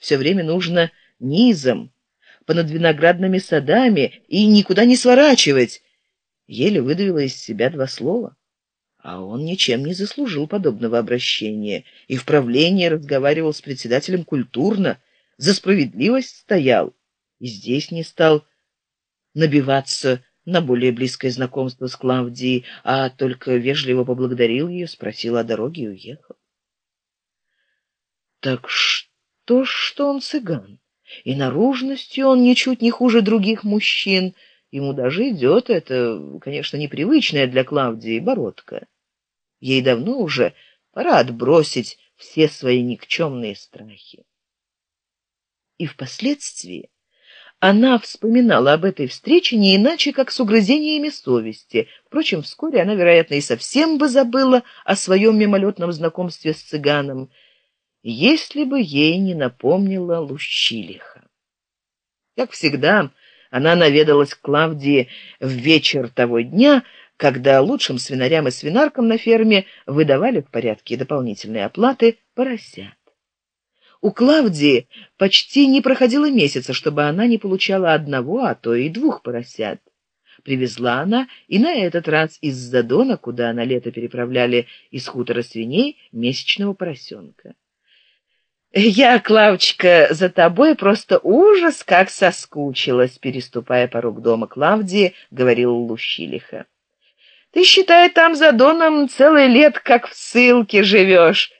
все время нужно низом, понад виноградными садами и никуда не сворачивать. Еле выдавила из себя два слова. А он ничем не заслужил подобного обращения и в правлении разговаривал с председателем культурно, за справедливость стоял и здесь не стал набиваться на более близкое знакомство с Клавдией, а только вежливо поблагодарил ее, спросил о дороге и уехал. Так что, что он цыган? И наружностью он ничуть не хуже других мужчин. Ему даже идет это, конечно, непривычная для Клавдии бородка. Ей давно уже пора отбросить все свои никчемные страхи. И впоследствии она вспоминала об этой встрече не иначе, как с угрызениями совести. Впрочем, вскоре она, вероятно, и совсем бы забыла о своем мимолетном знакомстве с цыганом, если бы ей не напомнила Лущилиха. Как всегда, она наведалась к Клавдии в вечер того дня, когда лучшим свинарям и свинаркам на ферме выдавали в порядке дополнительной оплаты поросят. У Клавдии почти не проходило месяца, чтобы она не получала одного, а то и двух поросят. Привезла она и на этот раз из Задона, куда на лето переправляли из хутора свиней, месячного поросенка. «Я, Клавочка, за тобой просто ужас, как соскучилась», переступая порог дома Клавдии, говорил Лущилиха. «Ты, считай, там за Доном целый лет как в ссылке живешь»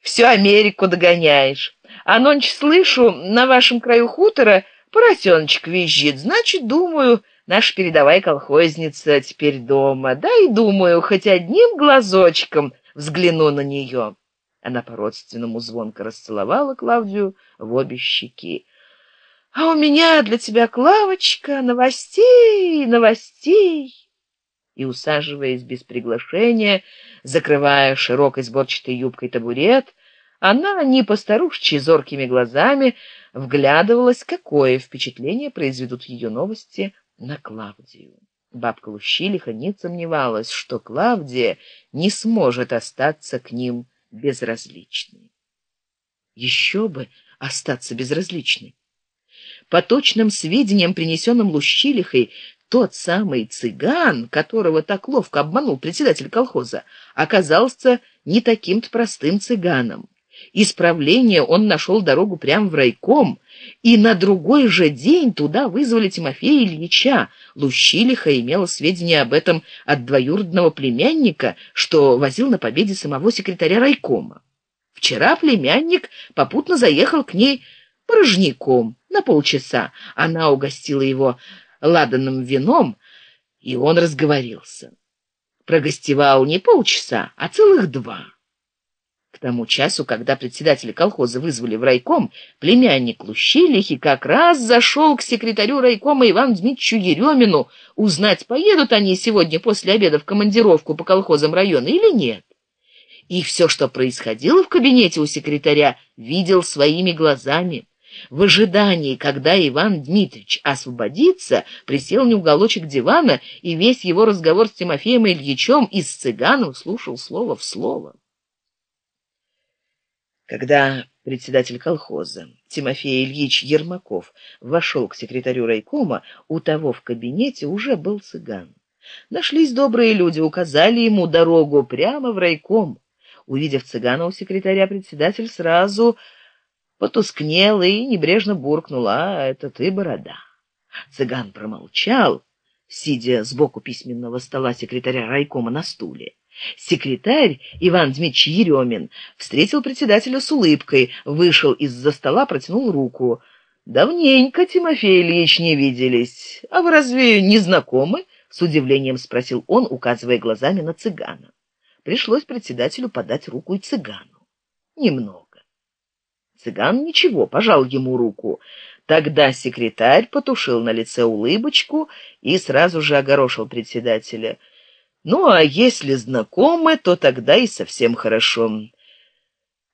всю Америку догоняешь. А ночь слышу, на вашем краю хутора поросеночек визжит. Значит, думаю, наша передовая колхозница теперь дома. Да и думаю, хоть одним глазочком взгляну на нее. Она по-родственному звонко расцеловала Клавдию в обе щеки. «А у меня для тебя, Клавочка, новостей, новостей!» И, усаживаясь без приглашения, закрывая широкой сборчатой юбкой табурет, она, не постарушчи зоркими глазами, вглядывалась, какое впечатление произведут ее новости на Клавдию. Бабка Лущилиха не сомневалась, что Клавдия не сможет остаться к ним безразличной. Еще бы остаться безразличной. По точным сведениям, принесенным Лущилихой, тот самый цыган, которого так ловко обманул председатель колхоза, оказался не таким-то простым цыганом. Исправление он нашел дорогу прямо в райком, и на другой же день туда вызвали Тимофея Ильича. Лущилиха имела сведения об этом от двоюродного племянника, что возил на победе самого секретаря райкома. Вчера племянник попутно заехал к ней порожняком на полчаса. Она угостила его ладаным вином, и он разговорился. Прогостевал не полчаса, а целых два. К тому часу, когда председателя колхоза вызвали в райком, племянник Лущилихи как раз зашел к секретарю райкома Ивану Дмитриевичу Еремину узнать, поедут они сегодня после обеда в командировку по колхозам района или нет. И все, что происходило в кабинете у секретаря, видел своими глазами. В ожидании, когда Иван Дмитриевич освободится, присел не уголочек дивана, и весь его разговор с Тимофеем Ильичем из цыганом слушал слово в слово. Когда председатель колхоза Тимофей Ильич Ермаков вошел к секретарю райкома, у того в кабинете уже был цыган. Нашлись добрые люди, указали ему дорогу прямо в райком. Увидев цыгана у секретаря, председатель сразу потускнел и небрежно буркнул, а это ты, борода. Цыган промолчал, сидя сбоку письменного стола секретаря райкома на стуле. Секретарь Иван Дмитриевич Еремин встретил председателя с улыбкой, вышел из-за стола, протянул руку. «Давненько, Тимофей Ильич, не виделись. А вы разве не знакомы?» — с удивлением спросил он, указывая глазами на цыгана. Пришлось председателю подать руку и цыгану. Немного. Цыган ничего, пожал ему руку. Тогда секретарь потушил на лице улыбочку и сразу же огорошил председателя. Ну, а если знакомы, то тогда и совсем хорошо.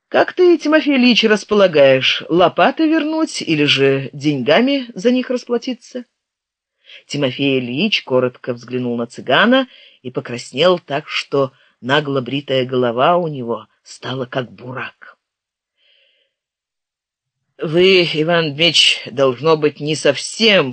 Как ты, Тимофей Ильич, располагаешь, лопаты вернуть или же деньгами за них расплатиться? Тимофей Ильич коротко взглянул на цыгана и покраснел так, что нагло бритая голова у него стала как бурак. вы иван дмитрич должно быть не совсем